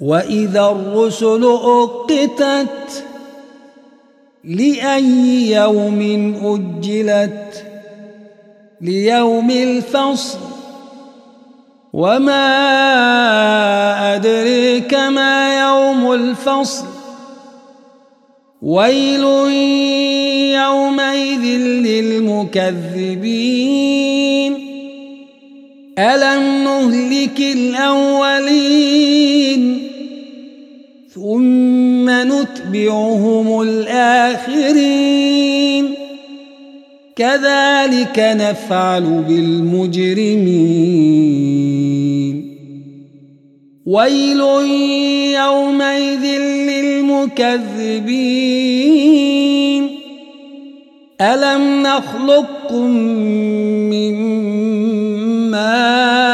وإذا الرسل أقتت لأي يوم أجلت ليوم الفصل وما أدريك ما يوم الفصل ويل يومئذ للمكذبين. ألم نهلك الأولين؟ ثم نتبعهم الآخرين. كذلك نفعل بالمجرمين. ويل يومئذ للمكذبين. ألم نخلقكم من ماء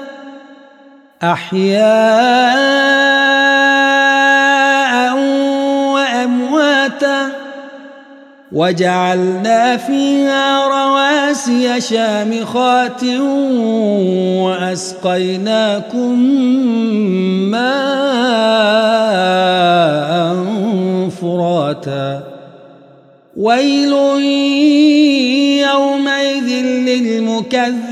أحياء وأمواتا وجعلنا فيها رواسي شامخات وأسقيناكم ماء فراتا. ويل يومئذ للمكذبين.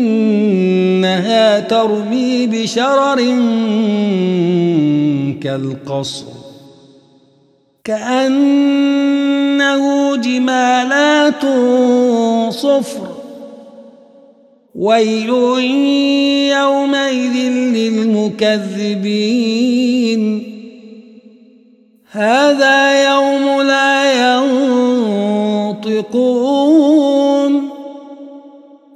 ترمي بشرر كالقصر كأنه جمالات صفر ويل يومئذ للمكذبين هذا يوم لا ينطقون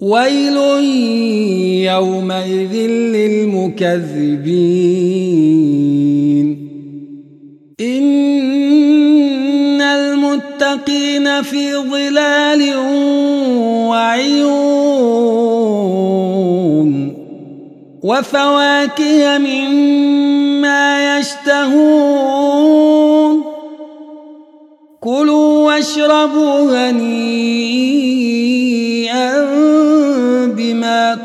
ويل يومئذ للمكذبين. إن المتقين في ظلال وعيون. وفواكه مما يشتهون. كلوا واشربوا هنيئا.